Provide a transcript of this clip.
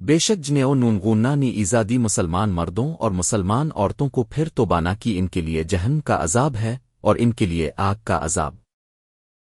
بے شک جنیو نونگونا نے ایزادی مسلمان مردوں اور مسلمان عورتوں کو پھر تو بانا کی ان کے لیے جہن کا عذاب ہے اور ان کے لیے آگ کا عذاب۔